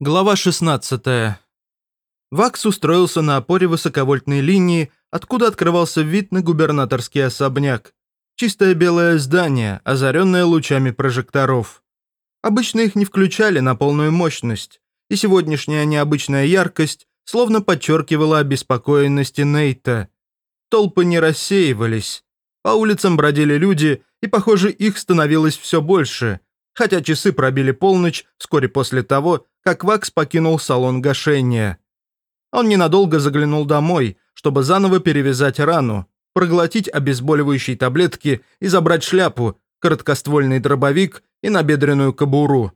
Глава 16. Вакс устроился на опоре высоковольтной линии, откуда открывался вид на губернаторский особняк. Чистое белое здание, озаренное лучами прожекторов. Обычно их не включали на полную мощность, и сегодняшняя необычная яркость словно подчеркивала обеспокоенности Нейта. Толпы не рассеивались. По улицам бродили люди, и, похоже, их становилось все больше, хотя часы пробили полночь вскоре после того, как Вакс покинул салон гашения. Он ненадолго заглянул домой, чтобы заново перевязать рану, проглотить обезболивающие таблетки и забрать шляпу, короткоствольный дробовик и набедренную кобуру.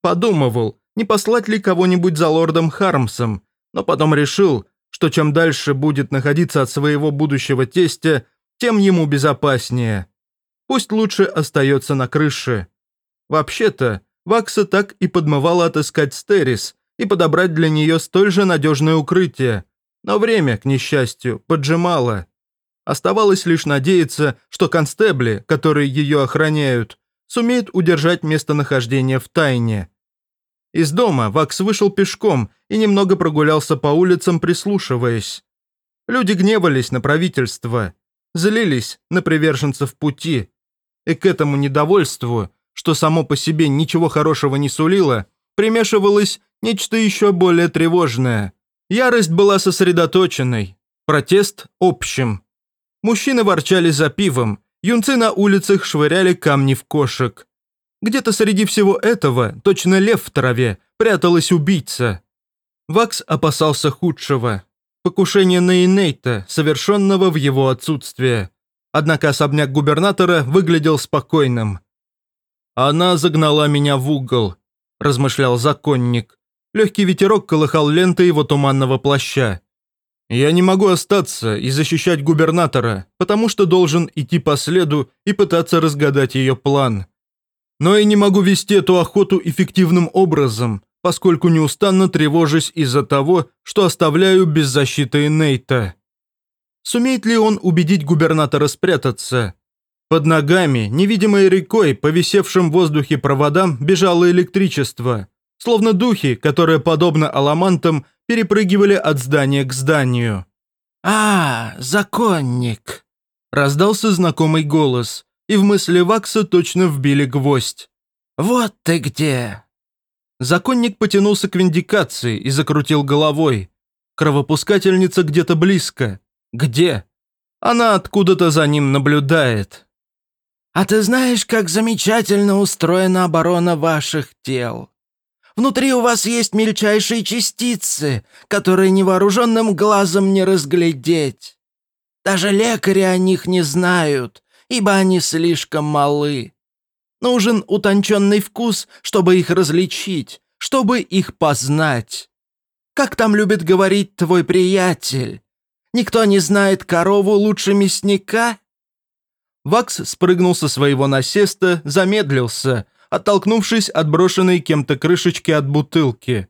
Подумывал, не послать ли кого-нибудь за лордом Хармсом, но потом решил, что чем дальше будет находиться от своего будущего тестя, тем ему безопаснее. Пусть лучше остается на крыше. Вообще-то, Вакса так и подмывала отыскать Стерис и подобрать для нее столь же надежное укрытие. Но время, к несчастью, поджимало. Оставалось лишь надеяться, что констебли, которые ее охраняют, сумеют удержать местонахождение в тайне. Из дома Вакс вышел пешком и немного прогулялся по улицам, прислушиваясь. Люди гневались на правительство, злились на приверженцев пути. И к этому недовольству что само по себе ничего хорошего не сулило, примешивалось нечто еще более тревожное. Ярость была сосредоточенной, протест – общим. Мужчины ворчали за пивом, юнцы на улицах швыряли камни в кошек. Где-то среди всего этого, точно лев в траве, пряталась убийца. Вакс опасался худшего. Покушение на Инейта, совершенного в его отсутствие. Однако особняк губернатора выглядел спокойным. «Она загнала меня в угол», – размышлял законник. Легкий ветерок колыхал ленты его туманного плаща. «Я не могу остаться и защищать губернатора, потому что должен идти по следу и пытаться разгадать ее план. Но и не могу вести эту охоту эффективным образом, поскольку неустанно тревожусь из-за того, что оставляю без защиты Нейта. Сумеет ли он убедить губернатора спрятаться? Под ногами, невидимой рекой, по висевшим в воздухе проводам, бежало электричество, словно духи, которые, подобно аламантам, перепрыгивали от здания к зданию. «А, законник!» Раздался знакомый голос, и в мысли Вакса точно вбили гвоздь. «Вот ты где!» Законник потянулся к виндикации и закрутил головой. Кровопускательница где-то близко. Где? Она откуда-то за ним наблюдает. А ты знаешь, как замечательно устроена оборона ваших тел? Внутри у вас есть мельчайшие частицы, которые невооруженным глазом не разглядеть. Даже лекари о них не знают, ибо они слишком малы. Нужен утонченный вкус, чтобы их различить, чтобы их познать. Как там любит говорить твой приятель? Никто не знает корову лучше мясника Вакс спрыгнул со своего насеста, замедлился, оттолкнувшись от брошенной кем-то крышечки от бутылки.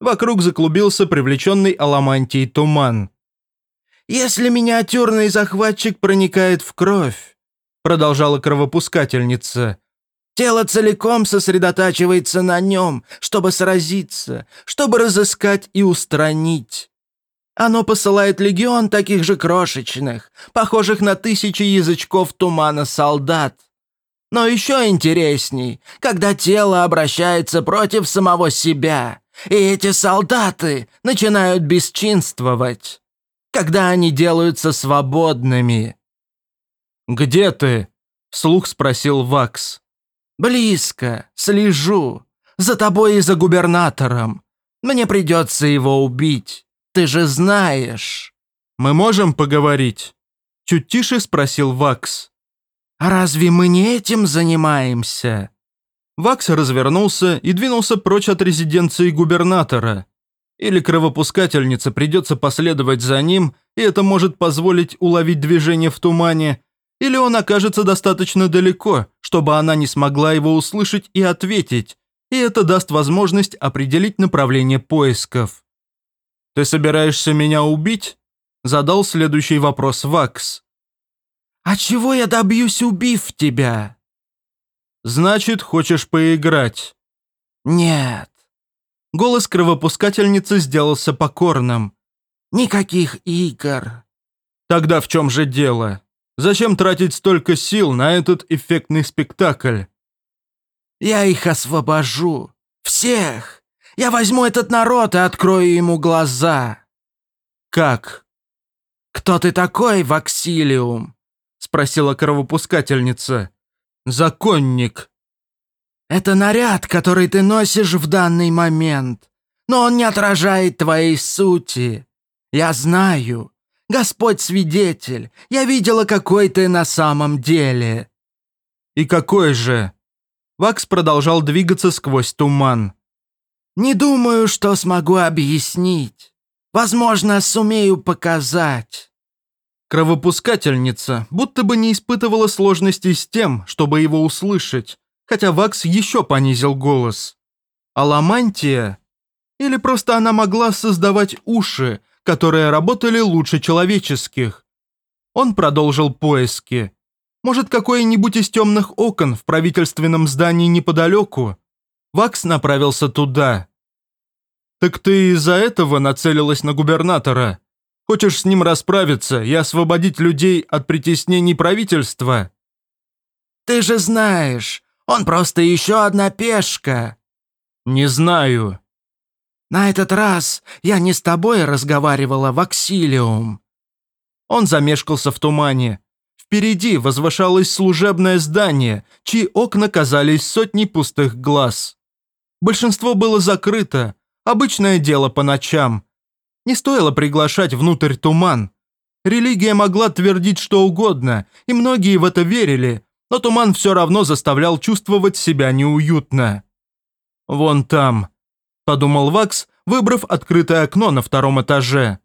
Вокруг заклубился привлеченный аламантией туман. «Если миниатюрный захватчик проникает в кровь», продолжала кровопускательница, тело целиком сосредотачивается на нем, чтобы сразиться, чтобы разыскать и устранить. Оно посылает легион таких же крошечных, похожих на тысячи язычков тумана солдат. Но еще интересней, когда тело обращается против самого себя, и эти солдаты начинают бесчинствовать. Когда они делаются свободными. «Где ты?» – вслух спросил Вакс. «Близко, слежу. За тобой и за губернатором. Мне придется его убить. Ты же знаешь». «Мы можем поговорить?» Чуть тише спросил Вакс. «А разве мы не этим занимаемся?» Вакс развернулся и двинулся прочь от резиденции губернатора. Или кровопускательнице придется последовать за ним, и это может позволить уловить движение в тумане, или он окажется достаточно далеко, чтобы она не смогла его услышать и ответить, и это даст возможность определить направление поисков. «Ты собираешься меня убить?» Задал следующий вопрос Вакс. «А чего я добьюсь, убив тебя?» «Значит, хочешь поиграть?» «Нет». Голос кровопускательницы сделался покорным. «Никаких игр». «Тогда в чем же дело? Зачем тратить столько сил на этот эффектный спектакль?» «Я их освобожу. Всех. Я возьму этот народ и открою ему глаза». «Как?» «Кто ты такой, Ваксилиум?» — спросила кровопускательница. «Законник». «Это наряд, который ты носишь в данный момент, но он не отражает твоей сути. Я знаю. Господь свидетель, я видела, какой ты на самом деле». «И какой же?» Вакс продолжал двигаться сквозь туман. «Не думаю, что смогу объяснить. Возможно, сумею показать». Кровопускательница будто бы не испытывала сложностей с тем, чтобы его услышать, хотя Вакс еще понизил голос. Аламантия? Или просто она могла создавать уши, которые работали лучше человеческих? Он продолжил поиски. Может, какое-нибудь из темных окон в правительственном здании неподалеку? Вакс направился туда. «Так ты из-за этого нацелилась на губернатора? Хочешь с ним расправиться и освободить людей от притеснений правительства?» «Ты же знаешь, он просто еще одна пешка». «Не знаю». «На этот раз я не с тобой разговаривала, Ваксилиум». Он замешкался в тумане. Впереди возвышалось служебное здание, чьи окна казались сотней пустых глаз. Большинство было закрыто, Обычное дело по ночам. Не стоило приглашать внутрь туман. Религия могла твердить что угодно, и многие в это верили, но туман все равно заставлял чувствовать себя неуютно. «Вон там», – подумал Вакс, выбрав открытое окно на втором этаже.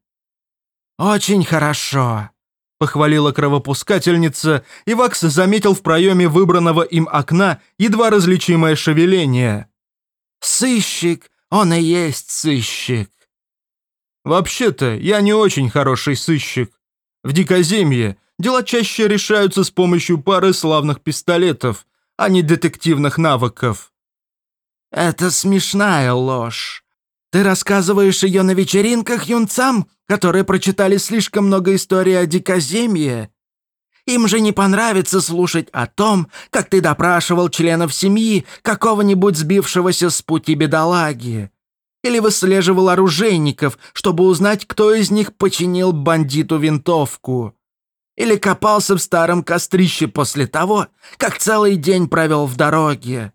«Очень хорошо», – похвалила кровопускательница, и Вакс заметил в проеме выбранного им окна едва различимое шевеление. «Сыщик он и есть сыщик». «Вообще-то, я не очень хороший сыщик. В Дикоземье дела чаще решаются с помощью пары славных пистолетов, а не детективных навыков». «Это смешная ложь. Ты рассказываешь ее на вечеринках юнцам, которые прочитали слишком много историй о Дикоземье? Им же не понравится слушать о том, как ты допрашивал членов семьи какого-нибудь сбившегося с пути бедолаги. Или выслеживал оружейников, чтобы узнать, кто из них починил бандиту винтовку. Или копался в старом кострище после того, как целый день провел в дороге.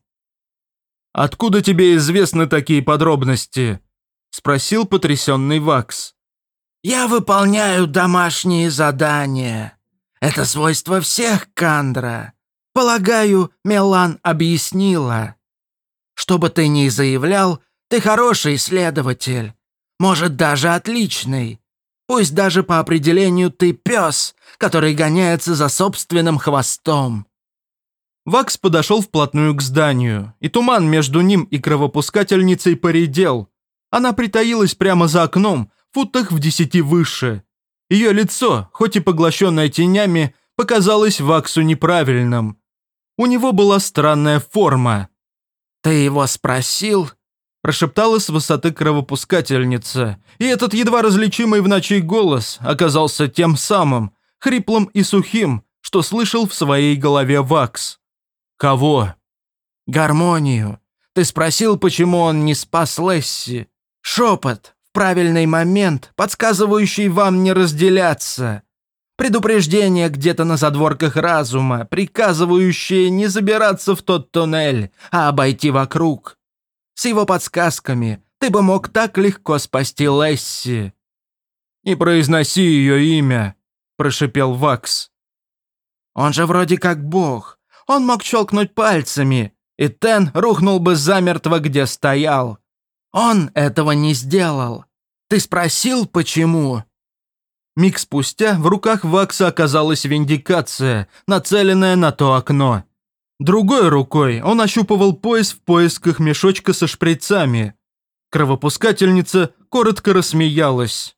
«Откуда тебе известны такие подробности?» – спросил потрясенный Вакс. «Я выполняю домашние задания», это свойство всех Кандра. Полагаю, Мелан объяснила. Что бы ты ни заявлял, ты хороший исследователь. Может, даже отличный. Пусть даже по определению ты пес, который гоняется за собственным хвостом. Вакс подошел вплотную к зданию, и туман между ним и кровопускательницей поредел. Она притаилась прямо за окном, футах в десяти выше. Ее лицо, хоть и поглощенное тенями, показалось Ваксу неправильным. У него была странная форма. «Ты его спросил?» прошептала с высоты кровопускательница, и этот едва различимый в ночи голос оказался тем самым, хриплым и сухим, что слышал в своей голове Вакс. «Кого?» «Гармонию. Ты спросил, почему он не спас Лесси. Шепот, правильный момент, подсказывающий вам не разделяться. Предупреждение где-то на задворках разума, приказывающее не забираться в тот туннель, а обойти вокруг. С его подсказками ты бы мог так легко спасти Лесси. «Не произноси ее имя», – прошипел Вакс. «Он же вроде как бог. Он мог щелкнуть пальцами, и Тен рухнул бы замертво, где стоял. Он этого не сделал. Ты спросил, почему?» Миг спустя в руках Вакса оказалась виндикация, нацеленная на то окно. Другой рукой он ощупывал пояс в поисках мешочка со шприцами. Кровопускательница коротко рассмеялась.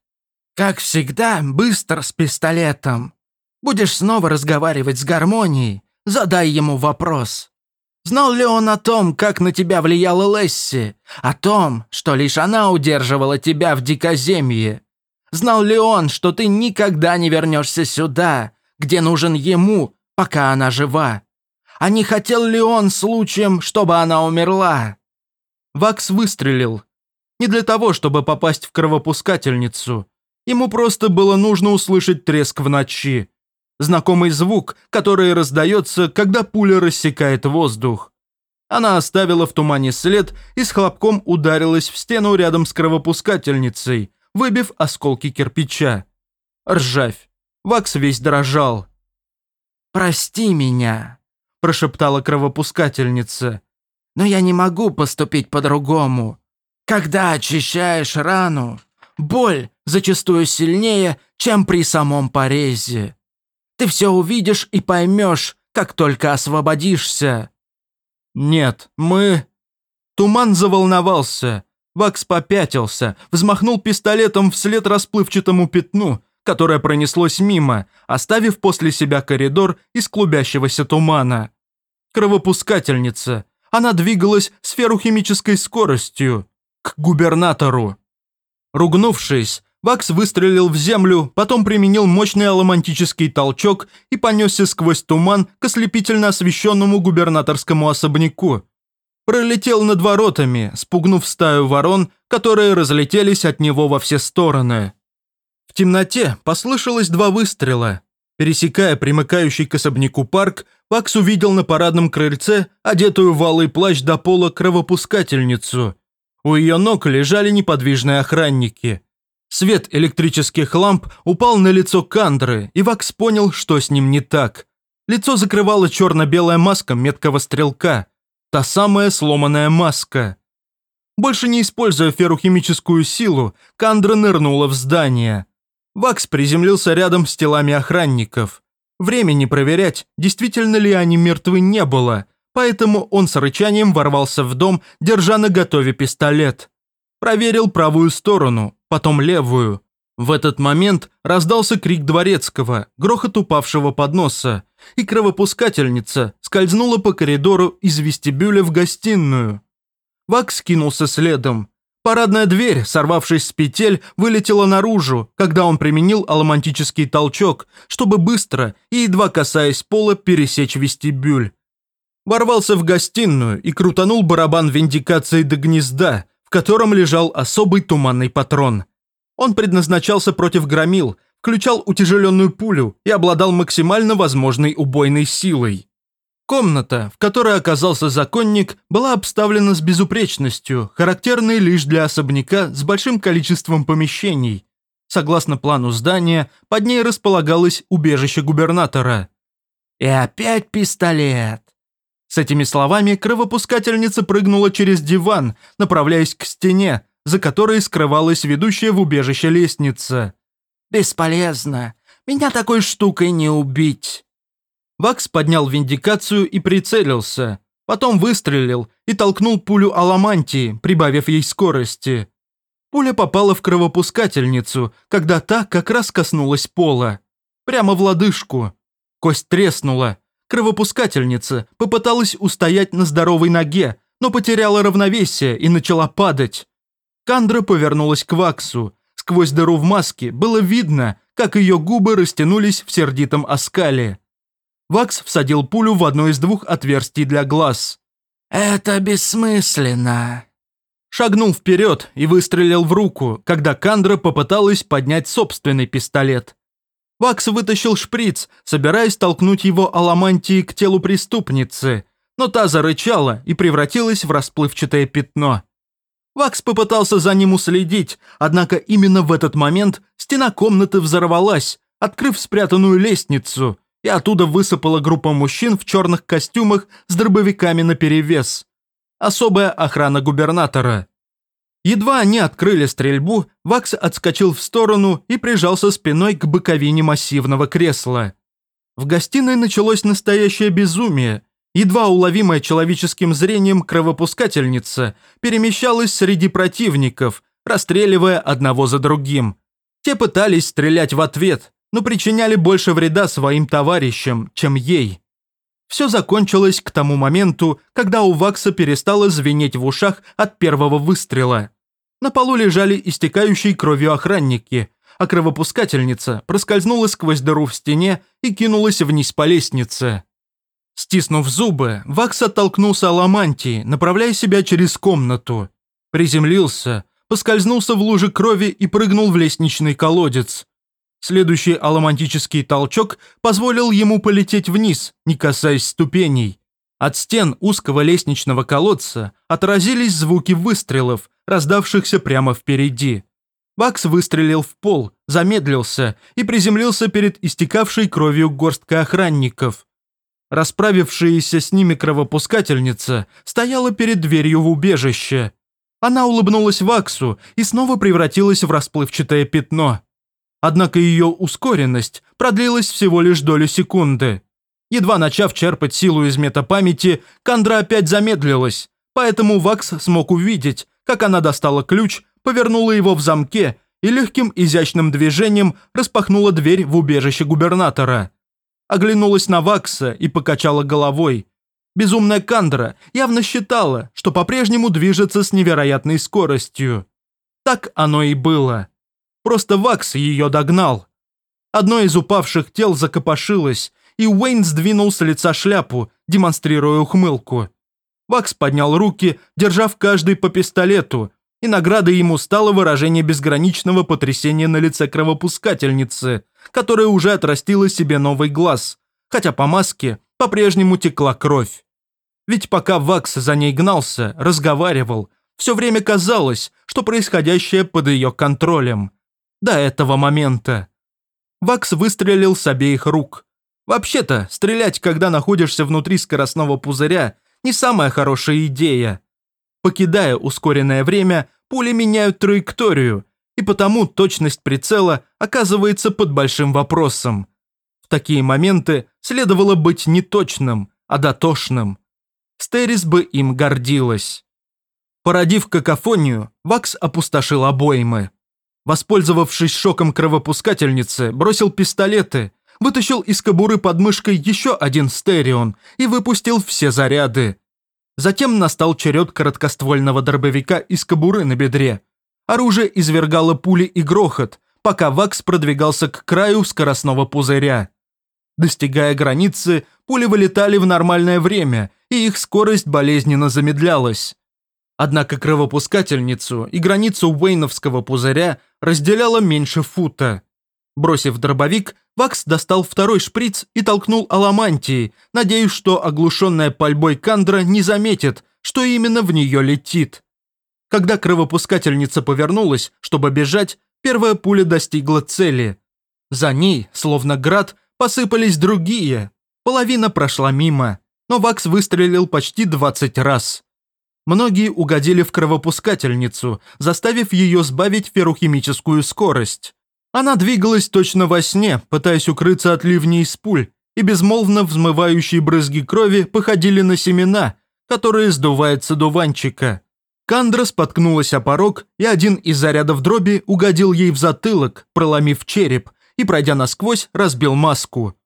«Как всегда, быстро с пистолетом. Будешь снова разговаривать с гармонией, задай ему вопрос. Знал ли он о том, как на тебя влияла Лесси? О том, что лишь она удерживала тебя в дикоземье? Знал ли он, что ты никогда не вернешься сюда, где нужен ему, пока она жива? А не хотел ли он случаем, чтобы она умерла?» Вакс выстрелил. Не для того, чтобы попасть в кровопускательницу. Ему просто было нужно услышать треск в ночи. Знакомый звук, который раздается, когда пуля рассекает воздух. Она оставила в тумане след и с хлопком ударилась в стену рядом с кровопускательницей, выбив осколки кирпича. Ржавь. Вакс весь дрожал. «Прости меня», – прошептала кровопускательница. «Но я не могу поступить по-другому. Когда очищаешь рану, боль зачастую сильнее, чем при самом порезе. Ты все увидишь и поймешь, как только освободишься». «Нет, мы...» Туман заволновался. Вакс попятился, взмахнул пистолетом вслед расплывчатому пятну, которое пронеслось мимо, оставив после себя коридор из клубящегося тумана. Кровопускательница. Она двигалась с ферухимической скоростью. К губернатору. Ругнувшись, Вакс выстрелил в землю, потом применил мощный аломантический толчок и понесся сквозь туман к ослепительно освещенному губернаторскому особняку. Пролетел над воротами, спугнув стаю ворон, которые разлетелись от него во все стороны. В темноте послышалось два выстрела. Пересекая примыкающий к особняку парк, Вакс увидел на парадном крыльце одетую в алый плащ до пола кровопускательницу. У ее ног лежали неподвижные охранники. Свет электрических ламп упал на лицо Кандры, и Вакс понял, что с ним не так. Лицо закрывала черно-белая маска меткого стрелка – Та самая сломанная маска. Больше не используя феррухимическую силу, Кандра нырнула в здание. Вакс приземлился рядом с телами охранников. Времени проверять, действительно ли они мертвы, не было, поэтому он с рычанием ворвался в дом, держа на готове пистолет. Проверил правую сторону, потом левую. В этот момент раздался крик дворецкого, грохот упавшего подноса, и кровопускательница скользнула по коридору из вестибюля в гостиную. Вакс кинулся следом. Парадная дверь, сорвавшись с петель, вылетела наружу, когда он применил аломантический толчок, чтобы быстро и едва касаясь пола пересечь вестибюль. Ворвался в гостиную и крутанул барабан виндикации до гнезда, котором лежал особый туманный патрон – он предназначался против громил, включал утяжеленную пулю и обладал максимально возможной убойной силой. Комната, в которой оказался законник, была обставлена с безупречностью, характерной лишь для особняка с большим количеством помещений. Согласно плану здания, под ней располагалось убежище губернатора. «И опять пистолет!» С этими словами кровопускательница прыгнула через диван, направляясь к стене, за которой скрывалась ведущая в убежище лестница. «Бесполезно. Меня такой штукой не убить». Вакс поднял виндикацию и прицелился. Потом выстрелил и толкнул пулю Аламантии, прибавив ей скорости. Пуля попала в кровопускательницу, когда та как раз коснулась пола. Прямо в лодыжку. Кость треснула. Кровопускательница попыталась устоять на здоровой ноге, но потеряла равновесие и начала падать. Кандра повернулась к Ваксу. Сквозь дыру в маске было видно, как ее губы растянулись в сердитом оскале. Вакс всадил пулю в одно из двух отверстий для глаз. «Это бессмысленно!» Шагнул вперед и выстрелил в руку, когда Кандра попыталась поднять собственный пистолет. Вакс вытащил шприц, собираясь толкнуть его аламантией к телу преступницы, но та зарычала и превратилась в расплывчатое пятно. Вакс попытался за ним уследить, однако именно в этот момент стена комнаты взорвалась, открыв спрятанную лестницу, и оттуда высыпала группа мужчин в черных костюмах с дробовиками наперевес. Особая охрана губернатора. Едва они открыли стрельбу, Вакс отскочил в сторону и прижался спиной к боковине массивного кресла. В гостиной началось настоящее безумие – Едва уловимая человеческим зрением кровопускательница перемещалась среди противников, расстреливая одного за другим. Те пытались стрелять в ответ, но причиняли больше вреда своим товарищам, чем ей. Все закончилось к тому моменту, когда у Вакса перестало звенеть в ушах от первого выстрела. На полу лежали истекающие кровью охранники, а кровопускательница проскользнула сквозь дыру в стене и кинулась вниз по лестнице. Стиснув зубы, Вакс оттолкнулся Аламантии, направляя себя через комнату. Приземлился, поскользнулся в луже крови и прыгнул в лестничный колодец. Следующий аламантический толчок позволил ему полететь вниз, не касаясь ступеней. От стен узкого лестничного колодца отразились звуки выстрелов, раздавшихся прямо впереди. Вакс выстрелил в пол, замедлился и приземлился перед истекавшей кровью горсткой охранников. Расправившаяся с ними кровопускательница стояла перед дверью в убежище. Она улыбнулась Ваксу и снова превратилась в расплывчатое пятно. Однако ее ускоренность продлилась всего лишь долю секунды. Едва начав черпать силу из метапамяти, Кандра опять замедлилась, поэтому Вакс смог увидеть, как она достала ключ, повернула его в замке и легким изящным движением распахнула дверь в убежище губернатора оглянулась на Вакса и покачала головой. Безумная Кандра явно считала, что по-прежнему движется с невероятной скоростью. Так оно и было. Просто Вакс ее догнал. Одно из упавших тел закопошилось, и Уэйн сдвинул с лица шляпу, демонстрируя ухмылку. Вакс поднял руки, держав каждый по пистолету, и наградой ему стало выражение безграничного потрясения на лице кровопускательницы, которая уже отрастила себе новый глаз, хотя по маске по-прежнему текла кровь. Ведь пока Вакс за ней гнался, разговаривал, все время казалось, что происходящее под ее контролем. До этого момента. Вакс выстрелил с обеих рук. Вообще-то, стрелять, когда находишься внутри скоростного пузыря, не самая хорошая идея. Покидая ускоренное время, пули меняют траекторию, и потому точность прицела оказывается под большим вопросом. В такие моменты следовало быть не точным, а дотошным. Стерис бы им гордилась. Породив какофонию, Вакс опустошил обоймы. Воспользовавшись шоком кровопускательницы, бросил пистолеты, вытащил из кобуры под мышкой еще один стерион и выпустил все заряды. Затем настал черед короткоствольного дробовика из кобуры на бедре. Оружие извергало пули и грохот, пока Вакс продвигался к краю скоростного пузыря. Достигая границы, пули вылетали в нормальное время, и их скорость болезненно замедлялась. Однако кровопускательницу и границу Уэйновского пузыря разделяло меньше фута. Бросив дробовик, Вакс достал второй шприц и толкнул аламантии, надеясь, что оглушенная пальбой Кандра не заметит, что именно в нее летит. Когда кровопускательница повернулась, чтобы бежать, первая пуля достигла цели. За ней, словно град, посыпались другие. Половина прошла мимо, но Вакс выстрелил почти 20 раз. Многие угодили в кровопускательницу, заставив ее сбавить феррохимическую скорость. Она двигалась точно во сне, пытаясь укрыться от ливней из пуль, и безмолвно взмывающие брызги крови походили на семена, которые сдувает с одуванчика. Кандра споткнулась о порог, и один из зарядов дроби угодил ей в затылок, проломив череп, и, пройдя насквозь, разбил маску.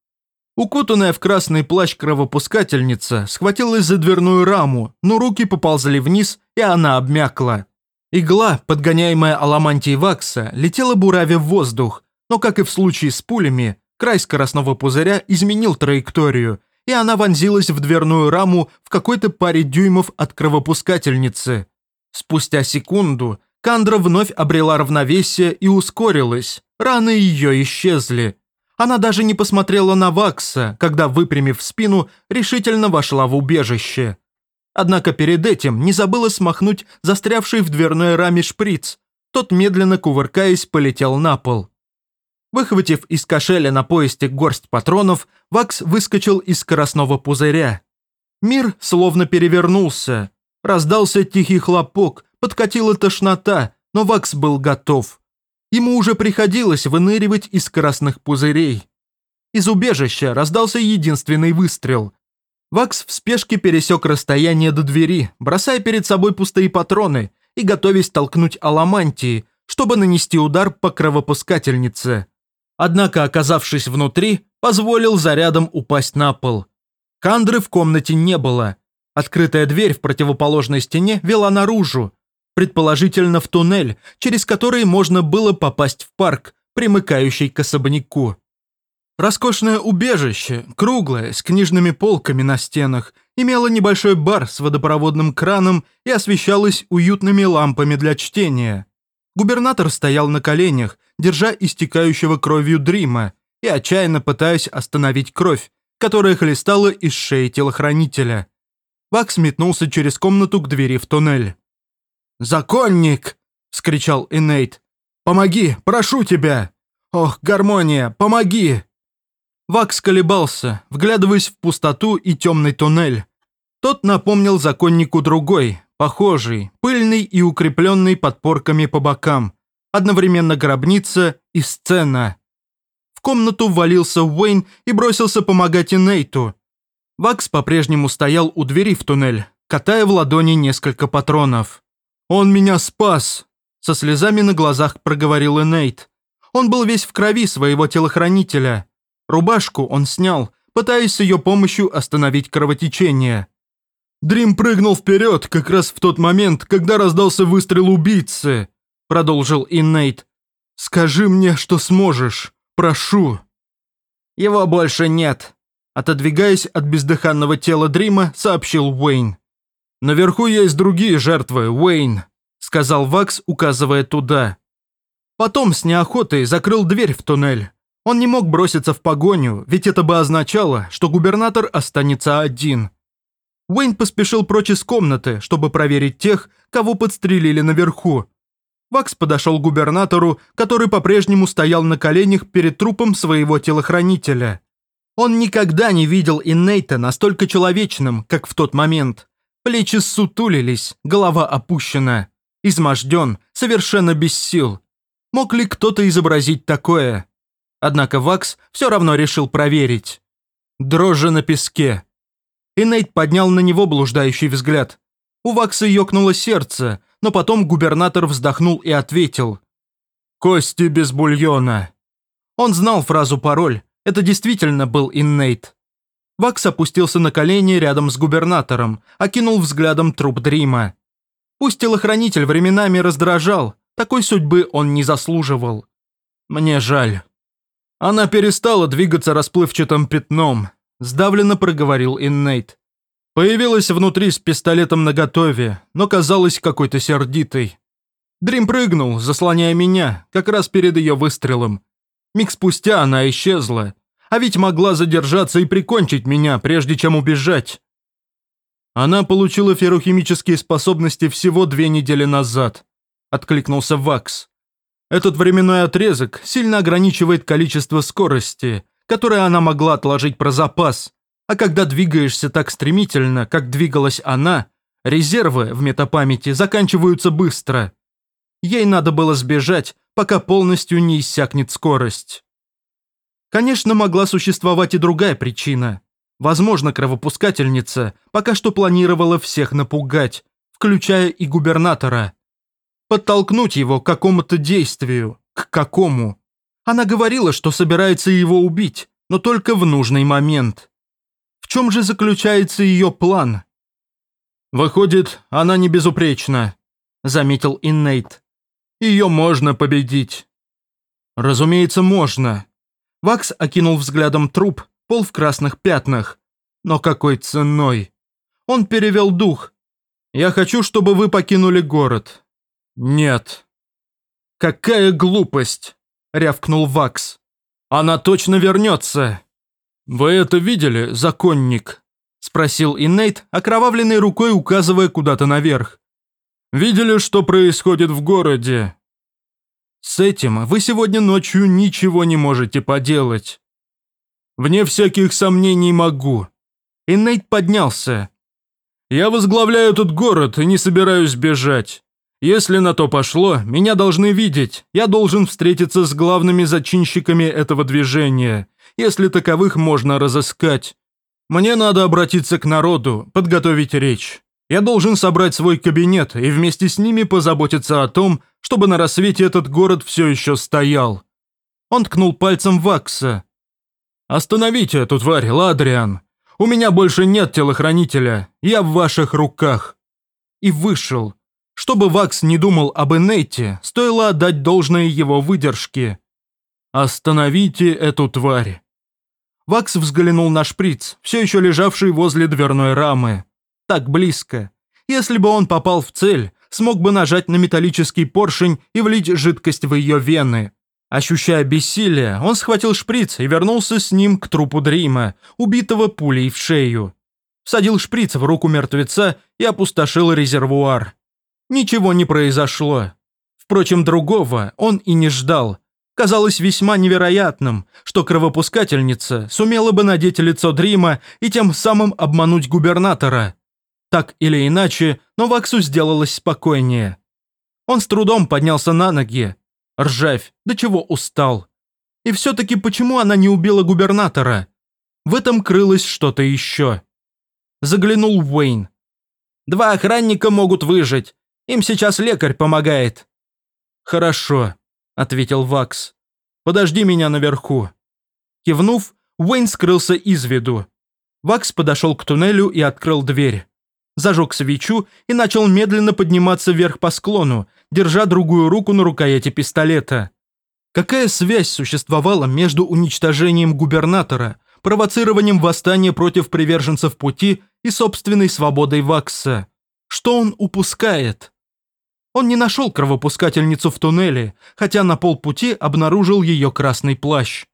Укутанная в красный плащ кровопускательница схватилась за дверную раму, но руки поползли вниз, и она обмякла. Игла, подгоняемая аламантией вакса, летела буравя в воздух, но, как и в случае с пулями, край скоростного пузыря изменил траекторию, и она вонзилась в дверную раму в какой-то паре дюймов от кровопускательницы. Спустя секунду Кандра вновь обрела равновесие и ускорилась. Раны ее исчезли. Она даже не посмотрела на Вакса, когда, выпрямив спину, решительно вошла в убежище. Однако перед этим не забыла смахнуть застрявший в дверной раме шприц. Тот, медленно кувыркаясь, полетел на пол. Выхватив из кошеля на поясе горсть патронов, Вакс выскочил из скоростного пузыря. Мир словно перевернулся. Раздался тихий хлопок, подкатила тошнота, но Вакс был готов. Ему уже приходилось выныривать из скоростных пузырей. Из убежища раздался единственный выстрел. Вакс в спешке пересек расстояние до двери, бросая перед собой пустые патроны и готовясь толкнуть аламантии, чтобы нанести удар по кровопускательнице. Однако, оказавшись внутри, позволил зарядом упасть на пол. Кандры в комнате не было. Открытая дверь в противоположной стене вела наружу, предположительно в туннель, через который можно было попасть в парк, примыкающий к особняку. Роскошное убежище, круглое, с книжными полками на стенах, имело небольшой бар с водопроводным краном и освещалось уютными лампами для чтения. Губернатор стоял на коленях, держа истекающего кровью Дрима и отчаянно пытаясь остановить кровь, которая хлестала из шеи телохранителя. Вакс метнулся через комнату к двери в туннель. «Законник!» — вскричал Инейт. «Помоги, прошу тебя! Ох, гармония, помоги!» Вакс колебался, вглядываясь в пустоту и темный туннель. Тот напомнил законнику другой, похожий, пыльный и укрепленный подпорками по бокам, одновременно гробница и сцена. В комнату ввалился Уэйн и бросился помогать Инейту. Вакс по-прежнему стоял у двери в туннель, катая в ладони несколько патронов. «Он меня спас!» Со слезами на глазах проговорил Инейт. Он был весь в крови своего телохранителя. Рубашку он снял, пытаясь с ее помощью остановить кровотечение. «Дрим прыгнул вперед как раз в тот момент, когда раздался выстрел убийцы», продолжил Иннейт. «Скажи мне, что сможешь. Прошу». «Его больше нет», отодвигаясь от бездыханного тела Дрима, сообщил Уэйн. «Наверху есть другие жертвы, Уэйн», сказал Вакс, указывая туда. Потом с неохотой закрыл дверь в туннель. Он не мог броситься в погоню, ведь это бы означало, что губернатор останется один. Уэйн поспешил прочь из комнаты, чтобы проверить тех, кого подстрелили наверху. Вакс подошел к губернатору, который по-прежнему стоял на коленях перед трупом своего телохранителя. Он никогда не видел Иннейта настолько человечным, как в тот момент. Плечи сутулились, голова опущена. Изможден, совершенно без сил. Мог ли кто-то изобразить такое? Однако Вакс все равно решил проверить. Дрожжи на песке. И Нейт поднял на него блуждающий взгляд. У Вакса ёкнуло сердце, но потом губернатор вздохнул и ответил. «Кости без бульона». Он знал фразу-пароль. Это действительно был Иннейт. Вакс опустился на колени рядом с губернатором, окинул взглядом труп Дрима. Пусть телохранитель временами раздражал, такой судьбы он не заслуживал. Мне жаль. Она перестала двигаться расплывчатым пятном, сдавленно проговорил Иннейт. Появилась внутри с пистолетом наготове, но казалась какой-то сердитой. Дрим прыгнул, заслоняя меня, как раз перед ее выстрелом. Миг спустя она исчезла, а ведь могла задержаться и прикончить меня, прежде чем убежать. Она получила феррохимические способности всего две недели назад, откликнулся Вакс. Этот временной отрезок сильно ограничивает количество скорости, которое она могла отложить про запас, а когда двигаешься так стремительно, как двигалась она, резервы в метапамяти заканчиваются быстро. Ей надо было сбежать, пока полностью не иссякнет скорость. Конечно, могла существовать и другая причина. Возможно, кровопускательница пока что планировала всех напугать, включая и губернатора подтолкнуть его к какому-то действию. К какому? Она говорила, что собирается его убить, но только в нужный момент. В чем же заключается ее план? «Выходит, она не безупречна», — заметил Иннейт. «Ее можно победить». «Разумеется, можно». Вакс окинул взглядом труп, пол в красных пятнах. Но какой ценой? Он перевел дух. «Я хочу, чтобы вы покинули город. «Нет». «Какая глупость!» – рявкнул Вакс. «Она точно вернется!» «Вы это видели, законник?» – спросил Иннейт, окровавленной рукой указывая куда-то наверх. «Видели, что происходит в городе?» «С этим вы сегодня ночью ничего не можете поделать». «Вне всяких сомнений могу». Иннейт поднялся. «Я возглавляю этот город и не собираюсь бежать. Если на то пошло, меня должны видеть. Я должен встретиться с главными зачинщиками этого движения, если таковых можно разыскать. Мне надо обратиться к народу, подготовить речь. Я должен собрать свой кабинет и вместе с ними позаботиться о том, чтобы на рассвете этот город все еще стоял. Он ткнул пальцем Вакса. «Остановите эту тварь, Ладриан. У меня больше нет телохранителя, я в ваших руках». И вышел. Чтобы Вакс не думал об Энете, стоило отдать должное его выдержке. «Остановите эту тварь». Вакс взглянул на шприц, все еще лежавший возле дверной рамы. Так близко. Если бы он попал в цель, смог бы нажать на металлический поршень и влить жидкость в ее вены. Ощущая бессилие, он схватил шприц и вернулся с ним к трупу Дрима, убитого пулей в шею. Всадил шприц в руку мертвеца и опустошил резервуар. Ничего не произошло. Впрочем, другого он и не ждал. Казалось весьма невероятным, что кровопускательница сумела бы надеть лицо Дрима и тем самым обмануть губернатора. Так или иначе, но Ваксу сделалось спокойнее. Он с трудом поднялся на ноги, Ржавь, до чего устал. И все-таки почему она не убила губернатора? В этом крылось что-то еще. Заглянул Уэйн. «Два охранника могут выжить. Им сейчас лекарь помогает». «Хорошо», — ответил Вакс. «Подожди меня наверху». Кивнув, Уэйн скрылся из виду. Вакс подошел к туннелю и открыл дверь. Зажег свечу и начал медленно подниматься вверх по склону, держа другую руку на рукояти пистолета. Какая связь существовала между уничтожением губернатора, провоцированием восстания против приверженцев пути и собственной свободой Вакса? Что он упускает? Он не нашел кровопускательницу в туннеле, хотя на полпути обнаружил ее красный плащ.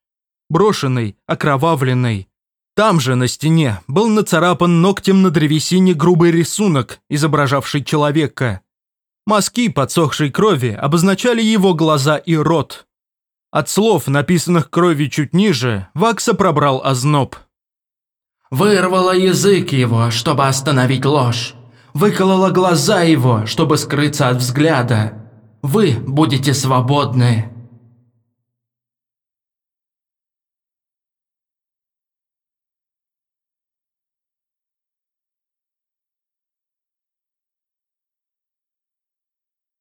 Брошенный, окровавленный. Там же на стене был нацарапан ногтем на древесине грубый рисунок, изображавший человека. Мазки подсохшей крови обозначали его глаза и рот. От слов, написанных кровью чуть ниже, Вакса пробрал озноб. Вырвала язык его, чтобы остановить ложь. Выколола глаза его, чтобы скрыться от взгляда. Вы будете свободны.